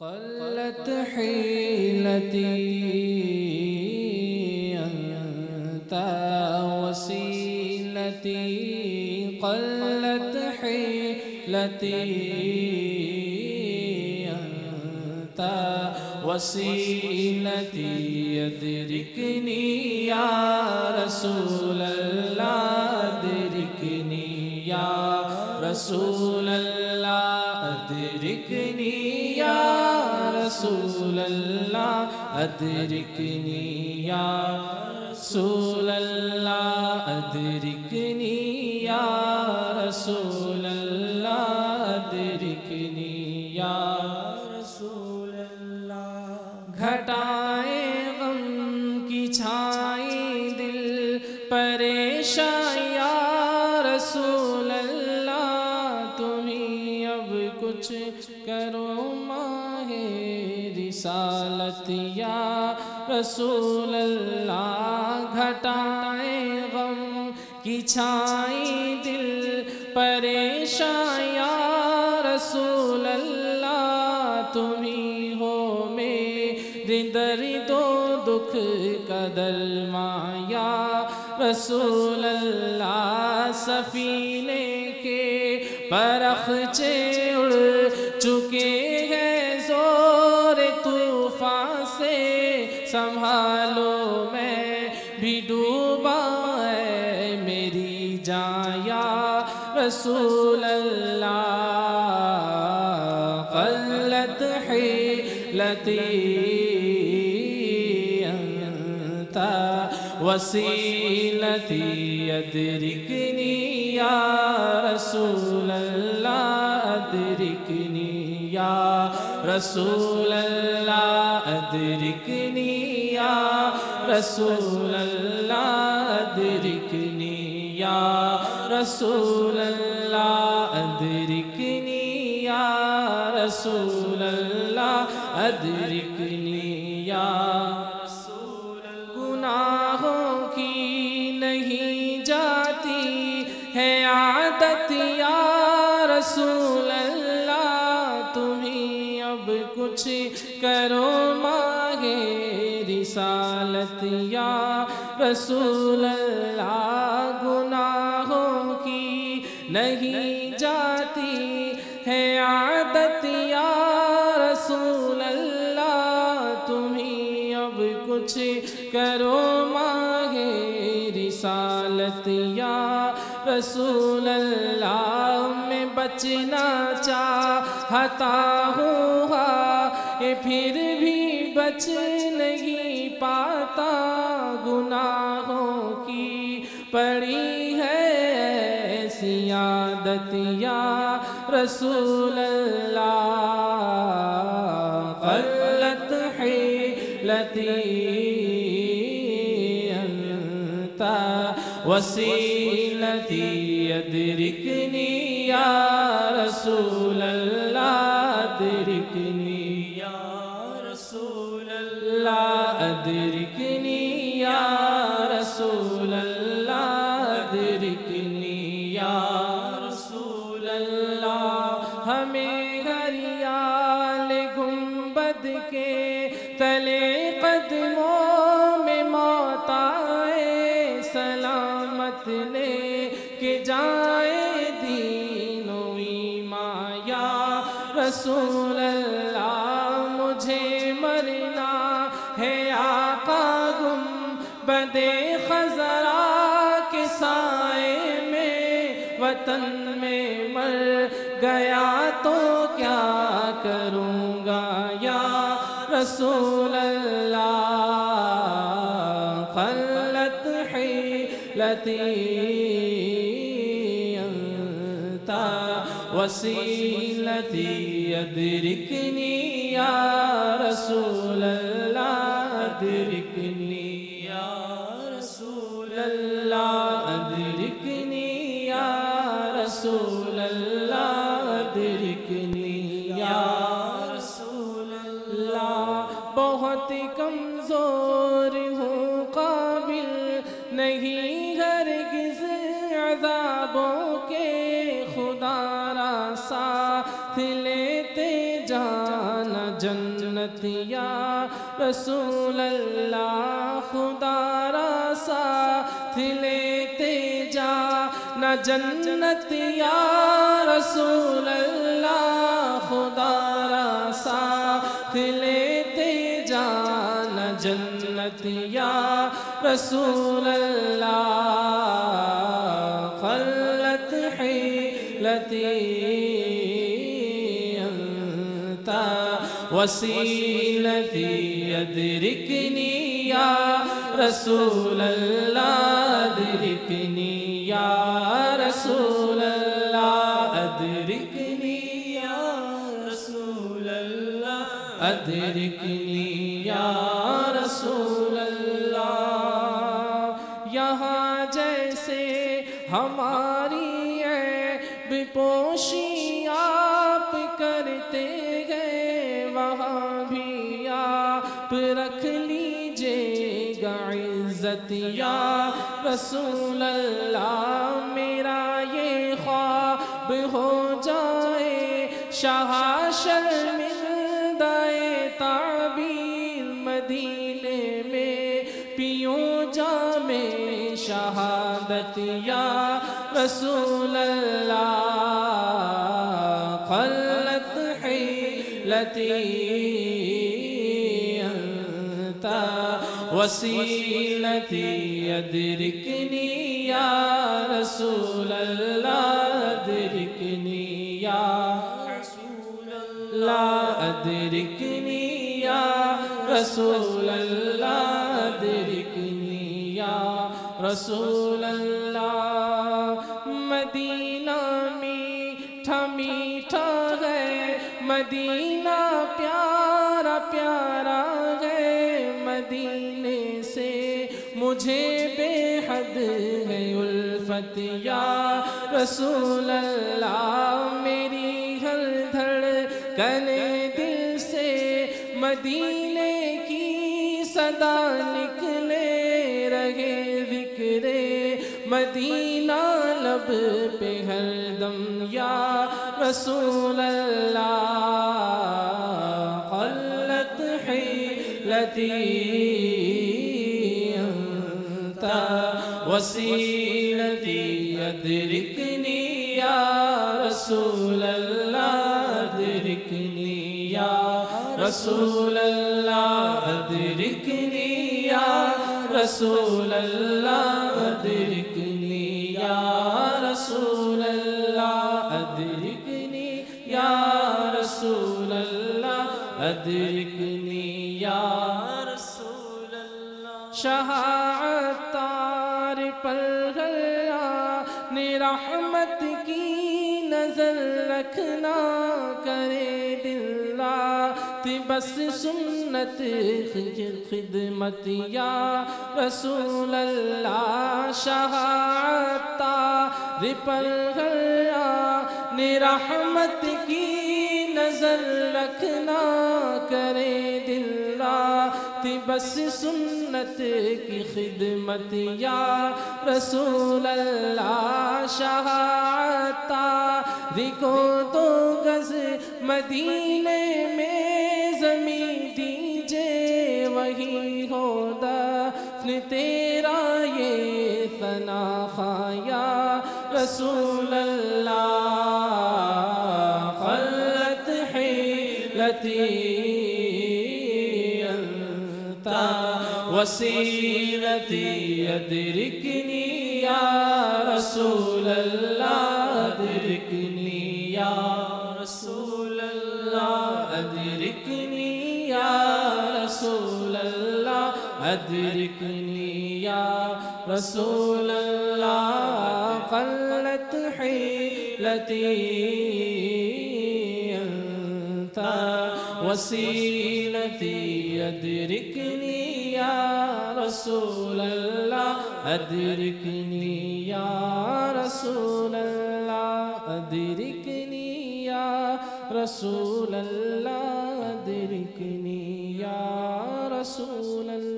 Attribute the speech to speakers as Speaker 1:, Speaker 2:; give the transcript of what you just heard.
Speaker 1: قلت حيلتي أنت وسيلتي. قلت حيلتي أنت وسيلتي. يدركني يا رسول الله. أدركني يا رسول الله أدركني يا رسول الله، أدركني يا رسول الله، أدركني يا رسول الله. گھٹائیں غم کی چھائی دل، پریشان یا رسول اللہ، تمہیں اب کچھ کرو ماہ رسالت یا رسول اللہ گھٹائیں غم کی چھائی دل پریشان یا رسول اللہ، تمہیں ہو میرے درد و دکھ کا درما یا رسول اللہ، سفینے کے پرخچے سے سنبھالو میں بھی ڈوبا ہے میری جان یا رسول اللہ قلت حیلتی انت وسیلتی ادرکنی یا رسول اللہ ادرکنی یا رسول اللہ ادرکنی یا رسول اللہ ادرکنی یا رسول اللہ ادرکنی یا رسول اللہ ادرکنی یا گناہوں کی نہیں جاتی ہے عادت یا رسول اللہ کچھ کرو ماہ رسالت یا رسول اللہ، گناہوں کی نہیں جاتی ہے عادت یا رسول اللہ، تمہیں اب کچھ کرو ماہ رسالت یا رسول اللہ۔ میں بچنا چاہتا ہوں یہ پھر بھی بچ نہیں پاتا گناہوں کی۔ پڑی ہے ایسی عادت یا رسول اللہ؟ قلت حیلتی انت، وسیلتی ادرکنی یا رسول اللہ، ادرکنی اللہ ادرکنی یا رسول اللہ ادرکنی یا رسول اللہ ہمیں ہے آقا گم، بدے خزرا کے سائے میں وطن میں مر گیا تو کیا کروں گا یا رسول اللہ؟ خلت حیلتی انت، وسیلتی ادرکنی یا رسول اللہ ادرکنی یا رسول اللہ ادرکنی یا رسول اللہ ادرکنی یا رسول اللہ۔ بہت کمزور ہوں، قابل نہیں ہرگز عذابوں کے۔ خدا را ساتھ لیتے جانا جنت یا رسول اللہ خدا را ساتھ لیتے جا، نہ جنت یا رسول اللہ خدا را ساتھ لیتے جا، نہ جنت یا رسول اللہ، خلت حیلتی وسیلتی ادرکنی یا رسول اللہ ادرکنی یا رسول اللہ ادرکنی یا رسول اللہ ادرکنی یا رسول اللہ یہاں جیسے ہماری ہے بپوشی آپ کرتے عزت یا رسول اللہ، میرا یہ خواب ہو جائے۔ شاہ شرمندہ تعبیر مدینے میں پیوں جام شہادت یا رسول اللہ خلت حیلتی۔ وسیلتی ادرکنی یا رسول اللہ، ادرکنی یا رسول اللہ، ادرکنی یا رسول اللہ، ادرکنی یا رسول اللہ۔ مدینہ میٹھا میٹھا ہے، مدینہ مجھے بے حد ہے الفت، یا رسول اللہ، میری ہر دھڑکن دل سے مدینے کی صدا نکلے رہے ذکر مدینہ لب پہ ہر دم، یا رسول اللہ، قلت حیلتی وسیلتی ادرکنی یا رسول اللہ، ادرکنی یا رسول اللہ، ادرکنی یا رسول اللہ، ادرکنی یا رسول اللہ، ادرکنی یا رسول اللہ، ادرکنی یا رسول اللہ۔ شہاعت تار پر گیا نے رحمت کی نظر رکھنا کرے دل رات، بس سنت خدمت یا رسول اللہ شہاعت تار پر گیا نے رحمت کی نظر رکھنا کرے رات بس سنت کی خدمت یا رسول اللہ شہاتا رکو دو گز مدینے میں زمین دیجے وہی ہو دفن تیرا یہ ثنا خایا۔ رسول اللہ، خلت حیلتی۔ وسیلتی ادرکنی یا رسول اللہ، ادرکنی یا رسول اللہ، ادرکنی یا رسول اللہ، ادرکنی یا رسول اللہ، قلت حیلتی انت، وسیلتی ادرکنی یا رسول اللہ ادرکنی یا رسول اللہ ادرکنی یا رسول اللہ ادرکنی یا رسول اللہ